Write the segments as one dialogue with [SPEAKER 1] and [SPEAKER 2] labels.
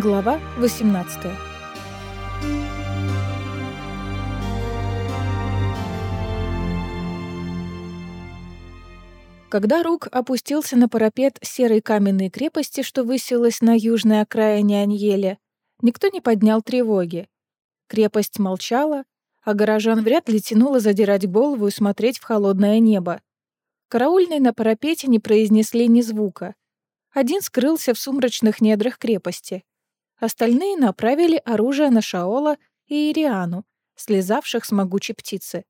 [SPEAKER 1] Глава 18 Когда Рук опустился на парапет серой каменной крепости, что высилась на южной окраине Аньеля, никто не поднял тревоги. Крепость молчала, а горожан вряд ли тянуло задирать голову и смотреть в холодное небо. Караульные на парапете не произнесли ни звука. Один скрылся в сумрачных недрах крепости. Остальные направили оружие на Шаола и Ириану, слезавших с могучей птицы.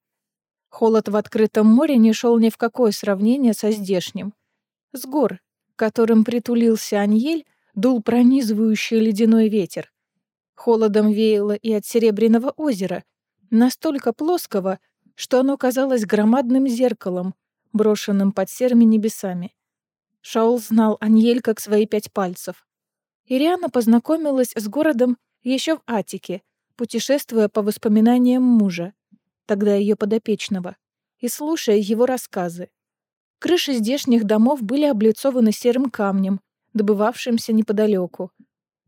[SPEAKER 1] Холод в открытом море не шел ни в какое сравнение со здешним. С гор, которым притулился Аньель, дул пронизывающий ледяной ветер. Холодом веяло и от Серебряного озера, настолько плоского, что оно казалось громадным зеркалом, брошенным под серыми небесами. Шаул знал Аньель как свои пять пальцев. Ириана познакомилась с городом еще в Атике, путешествуя по воспоминаниям мужа тогда ее подопечного, и слушая его рассказы. Крыши здешних домов были облицованы серым камнем, добывавшимся неподалеку.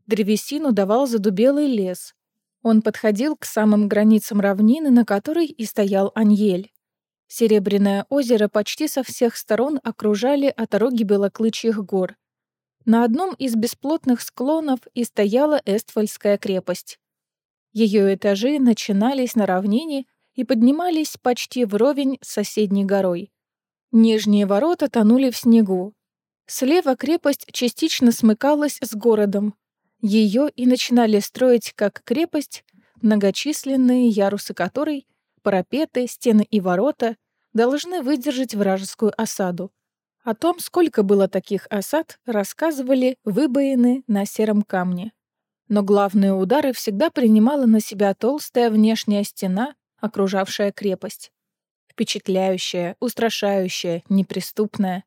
[SPEAKER 1] Древесину давал задубелый лес. Он подходил к самым границам равнины, на которой и стоял Аньель. Серебряное озеро почти со всех сторон окружали отороги белоклычьих гор. На одном из бесплотных склонов и стояла Эствольская крепость. Ее этажи начинались на равнине и поднимались почти вровень с соседней горой. Нижние ворота тонули в снегу. Слева крепость частично смыкалась с городом. Ее и начинали строить как крепость, многочисленные ярусы которой, парапеты, стены и ворота должны выдержать вражескую осаду. О том, сколько было таких осад, рассказывали выбоины на сером камне. Но главные удары всегда принимала на себя толстая внешняя стена окружавшая крепость. Впечатляющая, устрашающая, неприступная.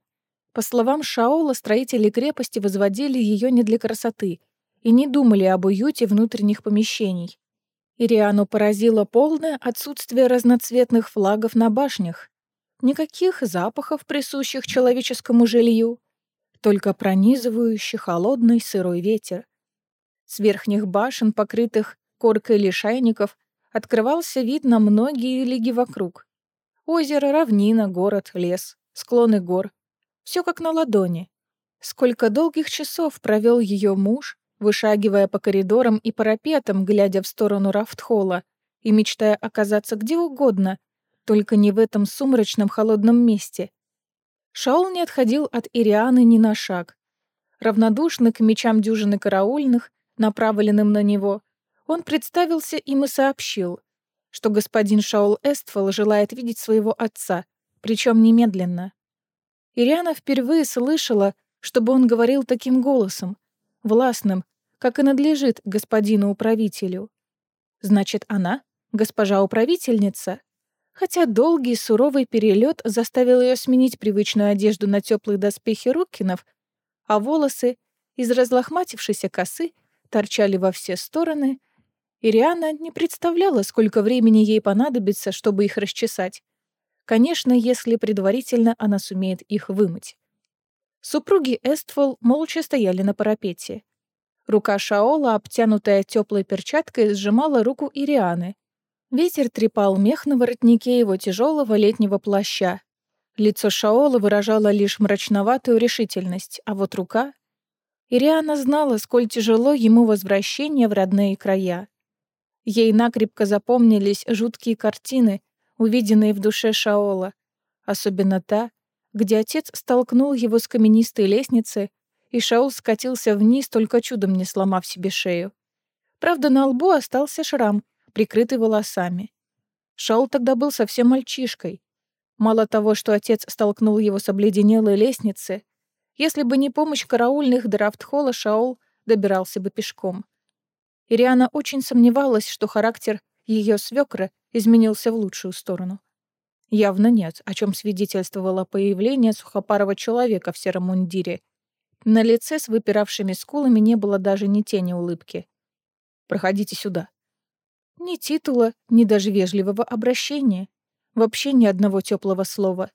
[SPEAKER 1] По словам Шаола, строители крепости возводили ее не для красоты и не думали об уюте внутренних помещений. Ириану поразило полное отсутствие разноцветных флагов на башнях. Никаких запахов, присущих человеческому жилью, только пронизывающий холодный сырой ветер. С верхних башен, покрытых коркой лишайников, открывался вид на многие лиги вокруг. Озеро, равнина, город, лес, склоны гор. Все как на ладони. Сколько долгих часов провел ее муж, вышагивая по коридорам и парапетам, глядя в сторону Рафтхола и мечтая оказаться где угодно, только не в этом сумрачном холодном месте. Шаул не отходил от Ирианы ни на шаг. Равнодушный к мечам дюжины караульных, направленным на него, он представился им и сообщил, что господин Шаул Эстфол желает видеть своего отца, причем немедленно. Ириана впервые слышала, чтобы он говорил таким голосом, властным, как и надлежит господину управителю. Значит, она — госпожа управительница? Хотя долгий суровый перелет заставил ее сменить привычную одежду на теплые доспехи Руккинов, а волосы из разлохматившейся косы торчали во все стороны — Ириана не представляла, сколько времени ей понадобится, чтобы их расчесать. Конечно, если предварительно она сумеет их вымыть. Супруги Эствол молча стояли на парапете. Рука Шаола, обтянутая теплой перчаткой, сжимала руку Ирианы. Ветер трепал мех на воротнике его тяжелого летнего плаща. Лицо Шаола выражало лишь мрачноватую решительность, а вот рука... Ириана знала, сколь тяжело ему возвращение в родные края. Ей накрепко запомнились жуткие картины, увиденные в душе Шаола, особенно та, где отец столкнул его с каменистой лестницы, и Шаол скатился вниз, только чудом не сломав себе шею. Правда, на лбу остался шрам, прикрытый волосами. Шаол тогда был совсем мальчишкой. Мало того, что отец столкнул его с обледенелой лестницы, если бы не помощь караульных до Рафтхола, Шаол добирался бы пешком. Ириана очень сомневалась, что характер ее свекра изменился в лучшую сторону. Явно нет, о чем свидетельствовало появление сухопарого человека в сером мундире. На лице с выпиравшими скулами не было даже ни тени улыбки. «Проходите сюда». Ни титула, ни даже вежливого обращения. Вообще ни одного теплого слова.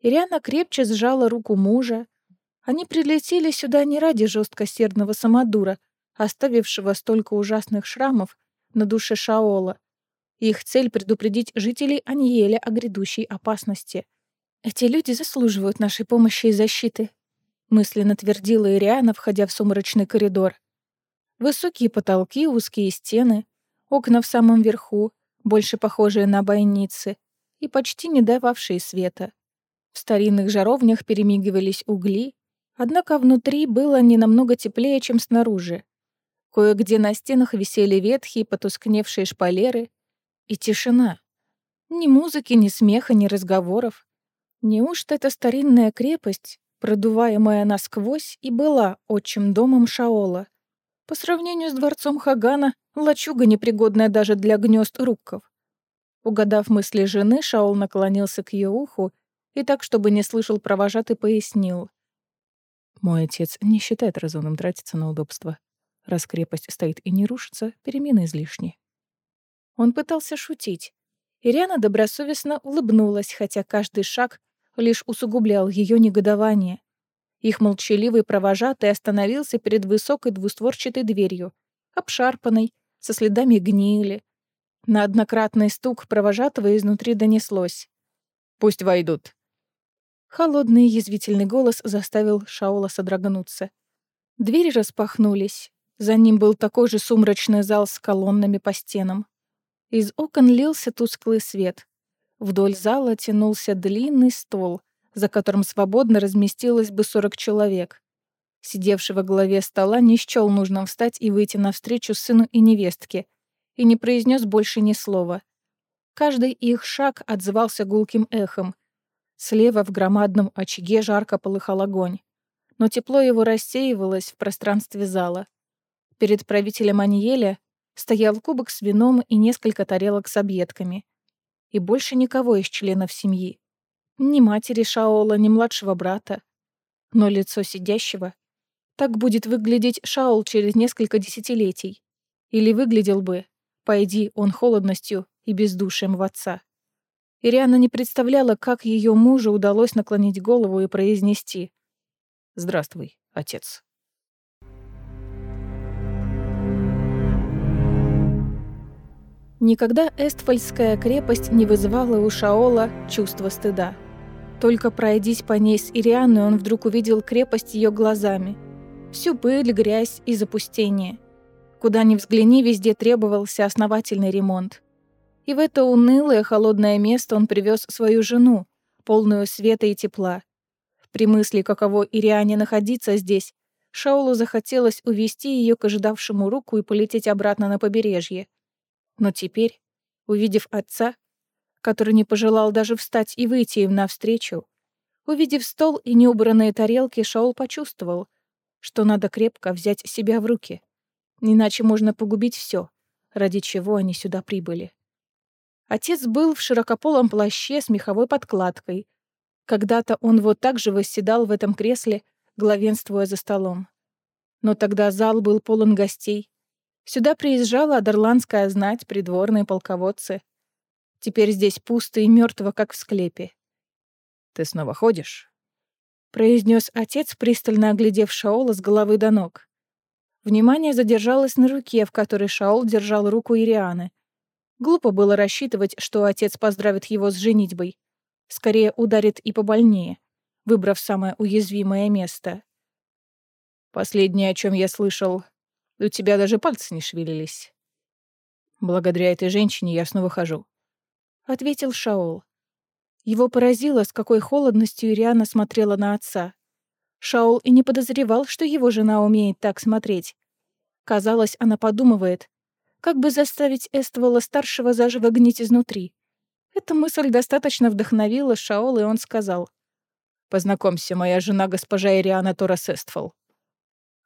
[SPEAKER 1] Ириана крепче сжала руку мужа. Они прилетели сюда не ради жесткосердного самодура, оставившего столько ужасных шрамов на душе Шаола. Их цель — предупредить жителей Аньеля о грядущей опасности. «Эти люди заслуживают нашей помощи и защиты», — мысленно твердила Ириана, входя в сумрачный коридор. Высокие потолки, узкие стены, окна в самом верху, больше похожие на бойницы, и почти не дававшие света. В старинных жаровнях перемигивались угли, однако внутри было не намного теплее, чем снаружи. Кое-где на стенах висели ветхие, потускневшие шпалеры. И тишина. Ни музыки, ни смеха, ни разговоров. Неужто эта старинная крепость, продуваемая насквозь, и была отчим домом Шаола? По сравнению с дворцом Хагана, лачуга непригодная даже для гнезд рукков. Угадав мысли жены, Шаол наклонился к ее уху и так, чтобы не слышал провожатый, пояснил. «Мой отец не считает разумным тратиться на удобство. Раз крепость стоит и не рушится, перемены излишни. Он пытался шутить. Ириана добросовестно улыбнулась, хотя каждый шаг лишь усугублял ее негодование. Их молчаливый провожатый остановился перед высокой двустворчатой дверью, обшарпанной, со следами гнили. На однократный стук провожатого изнутри донеслось. «Пусть войдут». Холодный язвительный голос заставил Шаола содрогнуться. Двери распахнулись. За ним был такой же сумрачный зал с колоннами по стенам. Из окон лился тусклый свет. Вдоль зала тянулся длинный стол, за которым свободно разместилось бы 40 человек. Сидевший во главе стола не счёл нужным встать и выйти навстречу сыну и невестке, и не произнес больше ни слова. Каждый их шаг отзывался гулким эхом. Слева в громадном очаге жарко полыхал огонь, но тепло его рассеивалось в пространстве зала. Перед правителем Аниеля стоял кубок с вином и несколько тарелок с объедками. И больше никого из членов семьи. Ни матери Шаола, ни младшего брата. Но лицо сидящего... Так будет выглядеть Шаол через несколько десятилетий. Или выглядел бы, пойди он холодностью и бездушием в отца. Ириана не представляла, как ее мужу удалось наклонить голову и произнести «Здравствуй, отец». Никогда Эстфальская крепость не вызывала у Шаола чувства стыда. Только пройдись по ней с Ирианой, он вдруг увидел крепость ее глазами. Всю пыль, грязь и запустение. Куда ни взгляни, везде требовался основательный ремонт. И в это унылое холодное место он привез свою жену, полную света и тепла. При мысли, каково Ириане находиться здесь, Шаолу захотелось увести ее к ожидавшему руку и полететь обратно на побережье. Но теперь, увидев отца, который не пожелал даже встать и выйти им навстречу, увидев стол и неубранные тарелки, Шаол почувствовал, что надо крепко взять себя в руки. Иначе можно погубить все, ради чего они сюда прибыли. Отец был в широкополом плаще с меховой подкладкой. Когда-то он вот так же восседал в этом кресле, главенствуя за столом. Но тогда зал был полон гостей, Сюда приезжала адерландская знать, придворные полководцы. Теперь здесь пусто и мертво, как в склепе. «Ты снова ходишь?» — произнес отец, пристально оглядев Шаола с головы до ног. Внимание задержалось на руке, в которой Шаол держал руку Ирианы. Глупо было рассчитывать, что отец поздравит его с женитьбой. Скорее ударит и побольнее, выбрав самое уязвимое место. Последнее, о чем я слышал, у тебя даже пальцы не шевелились. Благодаря этой женщине я снова хожу. Ответил Шаол. Его поразило, с какой холодностью Ириана смотрела на отца. Шаол и не подозревал, что его жена умеет так смотреть. Казалось, она подумывает, как бы заставить Эствола-старшего заживо гнить изнутри. Эта мысль достаточно вдохновила Шаола, и он сказал. «Познакомься, моя жена госпожа Ириана Торас Эствол».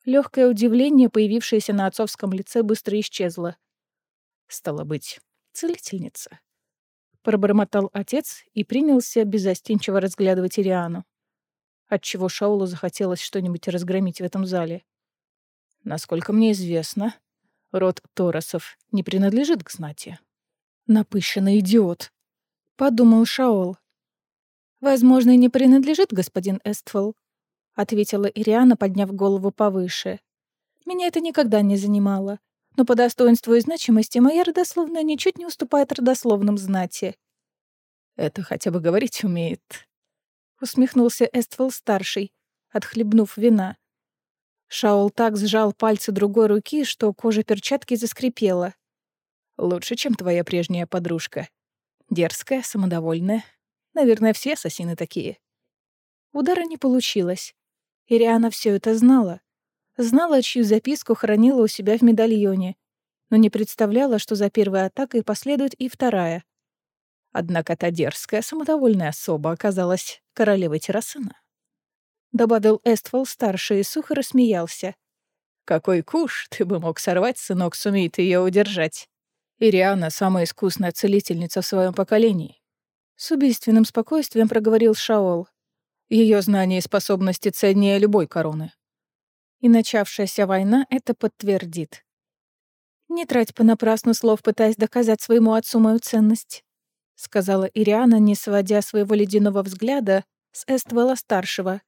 [SPEAKER 1] Легкое удивление, появившееся на отцовском лице, быстро исчезло. «Стало быть, целительница», — пробормотал отец и принялся безостенчиво разглядывать Ириану. Отчего Шаулу захотелось что-нибудь разгромить в этом зале. Насколько мне известно, род Торосов не принадлежит к знати. Напыщенный идиот, — подумал Шаол. Возможно, и не принадлежит господин Эствол, — ответила Ириана, подняв голову повыше. Меня это никогда не занимало, но по достоинству и значимости моя родословная ничуть не уступает родословным знати.
[SPEAKER 2] «Это хотя бы говорить умеет», —
[SPEAKER 1] усмехнулся Эствол-старший, отхлебнув вина. Шаул так сжал пальцы другой руки, что кожа перчатки заскрипела.
[SPEAKER 2] «Лучше, чем твоя прежняя подружка. Дерзкая, самодовольная. Наверное, все ассасины такие».
[SPEAKER 1] Удара не получилось. Ириана все это знала. Знала, чью записку хранила у себя в медальоне, но не представляла, что за первой атакой последует и вторая.
[SPEAKER 2] Однако та дерзкая, самодовольная особа оказалась королевой Террасына.
[SPEAKER 1] Добавил Эствол-старший и сухо рассмеялся.
[SPEAKER 2] «Какой куш ты бы мог сорвать, сынок, сумеет ее удержать. Ириана — самая искусная целительница в своем поколении».
[SPEAKER 1] С убийственным спокойствием проговорил Шаол.
[SPEAKER 2] Ее знания и способности ценнее любой короны.
[SPEAKER 1] И начавшаяся война это подтвердит. «Не трать понапрасну слов, пытаясь доказать своему отцу мою ценность», — сказала Ириана, не сводя своего ледяного взгляда с Эствела-старшего.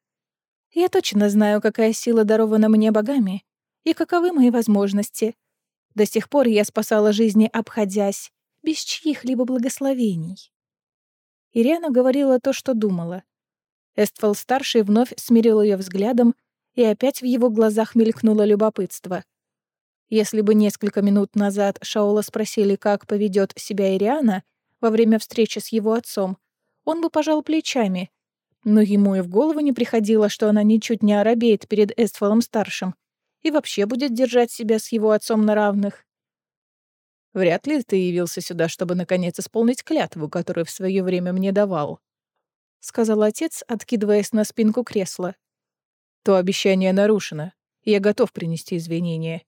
[SPEAKER 1] «Я точно знаю, какая сила дарована мне богами и каковы мои возможности. До сих пор я спасала жизни, обходясь, без чьих-либо благословений». Ириана говорила то, что думала. Эствол-старший вновь смирил ее взглядом и опять в его глазах мелькнуло любопытство. Если бы несколько минут назад Шаола спросили, как поведет себя Ириана во время встречи с его отцом, он бы пожал плечами, но ему и в голову не приходило, что она ничуть не оробеет перед Эстфолом-старшим и вообще будет держать себя с его отцом на равных.
[SPEAKER 2] «Вряд ли ты явился сюда, чтобы наконец исполнить клятву, которую в свое время мне давал», — сказал отец, откидываясь на спинку кресла. То обещание нарушено, я готов принести извинения.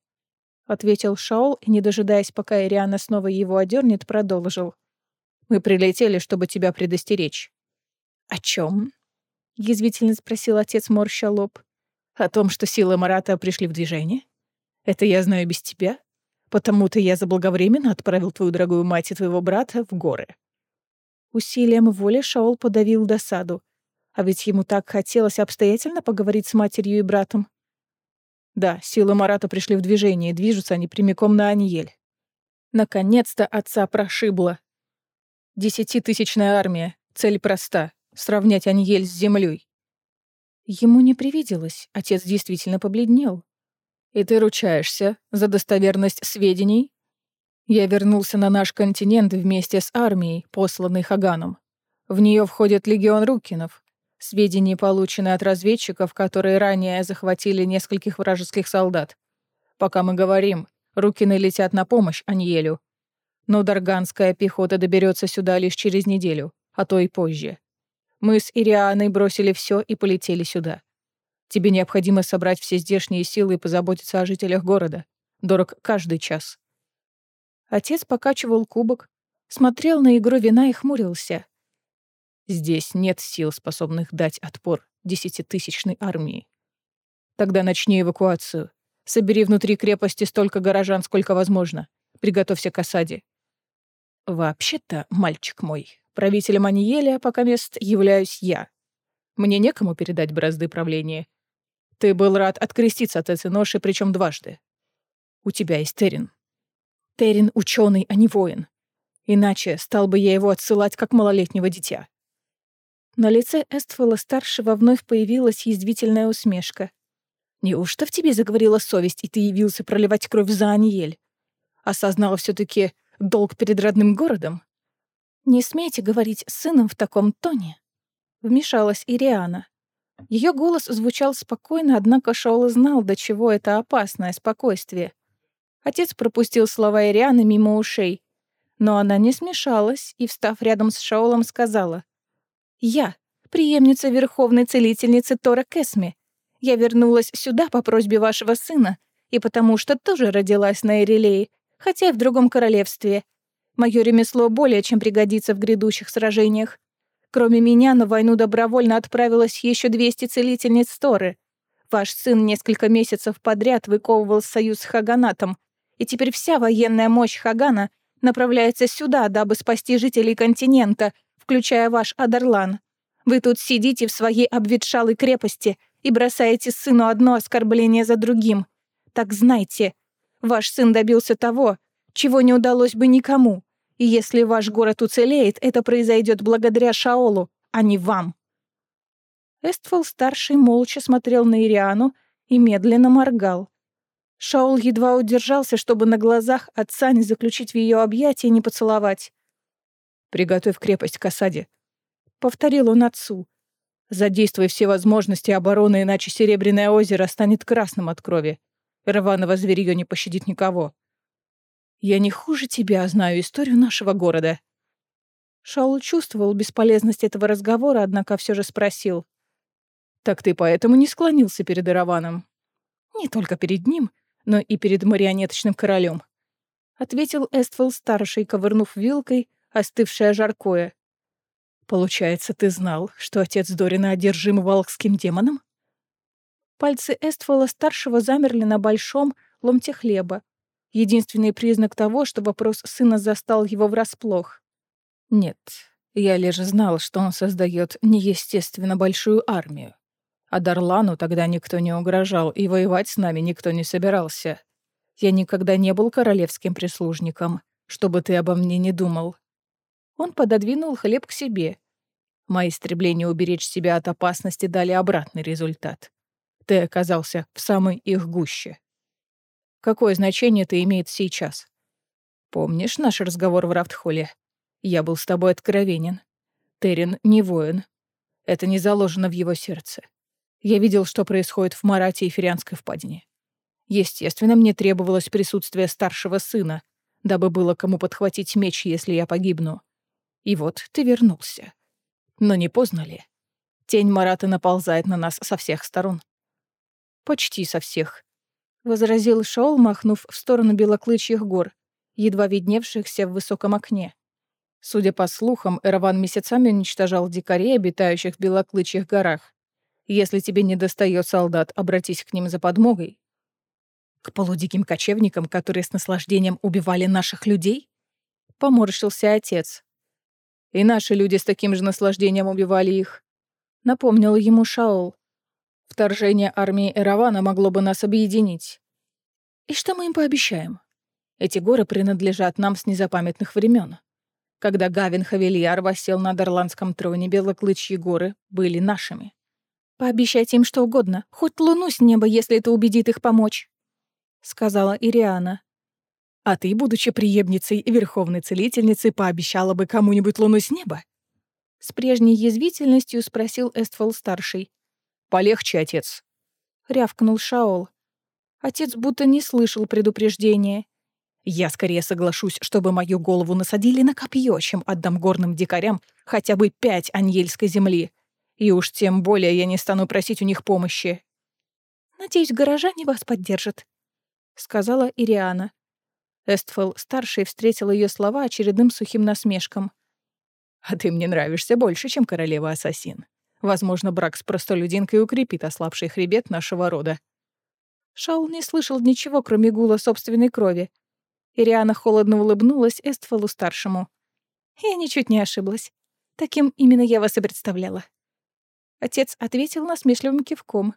[SPEAKER 2] Ответил Шаол и, не дожидаясь, пока Ириана снова его одернет, продолжил. Мы прилетели, чтобы тебя предостеречь.
[SPEAKER 1] О чем? язвительно спросил отец, морща лоб.
[SPEAKER 2] О том, что силы Марата пришли в движение? Это я знаю без тебя. Потому-то я заблаговременно отправил твою дорогую мать и твоего брата в горы.
[SPEAKER 1] Усилием воли Шаол подавил досаду. А ведь ему так хотелось обстоятельно поговорить с матерью и братом.
[SPEAKER 2] Да, силы Марата пришли в движение, и движутся они прямиком на Аниель. Наконец-то отца прошибло. Десятитысячная армия. Цель проста — сравнять Аниель с землей.
[SPEAKER 1] Ему не привиделось, отец действительно побледнел.
[SPEAKER 2] «И ты ручаешься за достоверность сведений?» Я вернулся на наш континент вместе с армией, посланной Хаганом. В нее входит легион Рукинов, Сведения получены от разведчиков, которые ранее захватили нескольких вражеских солдат. Пока мы говорим, Рукины летят на помощь Аньелю. Но Дарганская пехота доберется сюда лишь через неделю, а то и позже. Мы с Ирианой бросили все и полетели сюда. Тебе необходимо собрать все здешние силы и позаботиться о жителях города. Дорог каждый час».
[SPEAKER 1] Отец покачивал кубок, смотрел на игру вина и хмурился.
[SPEAKER 2] Здесь нет сил, способных дать отпор десятитысячной армии. Тогда начни эвакуацию. Собери внутри крепости столько горожан, сколько возможно. Приготовься к осаде. Вообще-то, мальчик мой, правителем Аниеля пока мест являюсь я. Мне некому передать бразды правления. Ты был рад откреститься от этой ноши, причем дважды. У тебя есть Терин. Терин — ученый, а не воин. Иначе стал бы я его отсылать как малолетнего дитя.
[SPEAKER 1] На лице Эстфола-старшего вновь появилась язвительная усмешка.
[SPEAKER 2] «Неужто в тебе заговорила совесть, и ты явился проливать кровь за Аниель? Осознала все таки долг перед родным городом?»
[SPEAKER 1] «Не смейте говорить с сыном в таком тоне», — вмешалась Ириана. Ее голос звучал спокойно, однако Шоула знал, до чего это опасное спокойствие. Отец пропустил слова Ирианы мимо ушей. Но она не смешалась и, встав рядом с Шаолом, сказала. Я, преемница верховной целительницы Тора Кесми. Я вернулась сюда по просьбе вашего сына, и потому что тоже родилась на Эрилее, хотя и в другом королевстве. Мое ремесло более чем пригодится в грядущих сражениях. Кроме меня на войну добровольно отправилось еще 200 целительниц Торы. Ваш сын несколько месяцев подряд выковывал союз с Хаганатом, и теперь вся военная мощь Хагана направляется сюда, дабы спасти жителей континента, включая ваш Адарлан. Вы тут сидите в своей обветшалой крепости и бросаете сыну одно оскорбление за другим. так знайте. Ваш сын добился того, чего не удалось бы никому. И если ваш город уцелеет, это произойдет благодаря Шаолу, а не вам». Эстфол-старший молча смотрел на Ириану и медленно моргал. Шаол едва удержался, чтобы на глазах отца не заключить в ее объятия и не поцеловать.
[SPEAKER 2] «Приготовь крепость к осаде», — повторил он отцу. «Задействуй все возможности обороны, иначе Серебряное озеро станет красным от крови. Рваного зверье не пощадит никого. Я не хуже тебя знаю историю нашего города».
[SPEAKER 1] Шаул чувствовал бесполезность этого разговора, однако все же спросил.
[SPEAKER 2] «Так ты поэтому не склонился перед Ираваном?»
[SPEAKER 1] «Не только перед ним, но и перед марионеточным королем», — ответил Эствелл-старший, ковырнув вилкой остывшее жаркое.
[SPEAKER 2] «Получается, ты знал, что отец Дорина одержим волкским демоном?»
[SPEAKER 1] Пальцы Эствола-старшего замерли на большом ломте хлеба. Единственный признак того, что вопрос сына застал его врасплох.
[SPEAKER 2] «Нет, я лишь знал, что он создает неестественно большую армию. А Дарлану тогда никто не угрожал, и воевать с нами никто не собирался. Я никогда не был королевским прислужником, чтобы ты обо мне не думал. Он пододвинул хлеб к себе. Мои стремления уберечь себя от опасности дали обратный результат. Ты оказался в самой их гуще. Какое значение это имеет сейчас? Помнишь наш разговор в Рафтхолле? Я был с тобой откровенен. Терен не воин. Это не заложено в его сердце. Я видел, что происходит в Марате и Ферианской впадине. Естественно, мне требовалось присутствие старшего сына, дабы было кому подхватить меч, если я погибну. И вот ты вернулся. Но не поздно ли? Тень Марата наползает на нас со всех сторон.
[SPEAKER 1] Почти со всех. Возразил Шоул, махнув в сторону белоклычьих гор, едва видневшихся в высоком окне.
[SPEAKER 2] Судя по слухам, Эраван месяцами уничтожал дикарей, обитающих в белоклычьих горах. Если тебе не достает солдат, обратись к ним за подмогой. К полудиким кочевникам, которые с наслаждением убивали наших людей? Поморщился отец. И наши люди с таким же наслаждением убивали их. Напомнил ему Шаул. Вторжение армии Эравана могло бы нас объединить. И что мы им пообещаем? Эти горы принадлежат нам с незапамятных времен. Когда Гавин Хавильяр восел на Дарландском троне, Белоклычьи горы были нашими.
[SPEAKER 1] «Пообещайте им что угодно, хоть луну с неба, если это убедит их помочь», — сказала Ириана.
[SPEAKER 2] «А ты, будучи преемницей и верховной целительницей, пообещала бы кому-нибудь луну с неба?»
[SPEAKER 1] С прежней язвительностью спросил Эстфол-старший.
[SPEAKER 2] «Полегче, отец», —
[SPEAKER 1] рявкнул Шаол. Отец будто не слышал предупреждения.
[SPEAKER 2] «Я скорее соглашусь, чтобы мою голову насадили на копье, чем отдам горным дикарям хотя бы пять аньельской земли. И уж тем более я не стану просить у них помощи.
[SPEAKER 1] «Надеюсь, горожане вас поддержат», — сказала Ириана.
[SPEAKER 2] Эстфел-старший встретил ее слова очередным сухим насмешком. «А ты мне нравишься больше, чем королева-ассасин. Возможно, брак с простолюдинкой укрепит ослабший хребет нашего рода».
[SPEAKER 1] Шаул не слышал ничего, кроме гула собственной крови. Ириана холодно улыбнулась Эстфелу-старшему. «Я ничуть не ошиблась. Таким именно я вас и представляла». Отец ответил насмешливым кивком.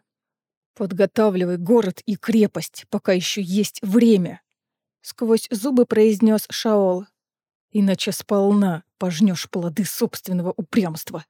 [SPEAKER 2] «Подготавливай город и крепость, пока еще есть время», — сквозь зубы произнес Шаол. «Иначе сполна пожнешь плоды собственного упрямства».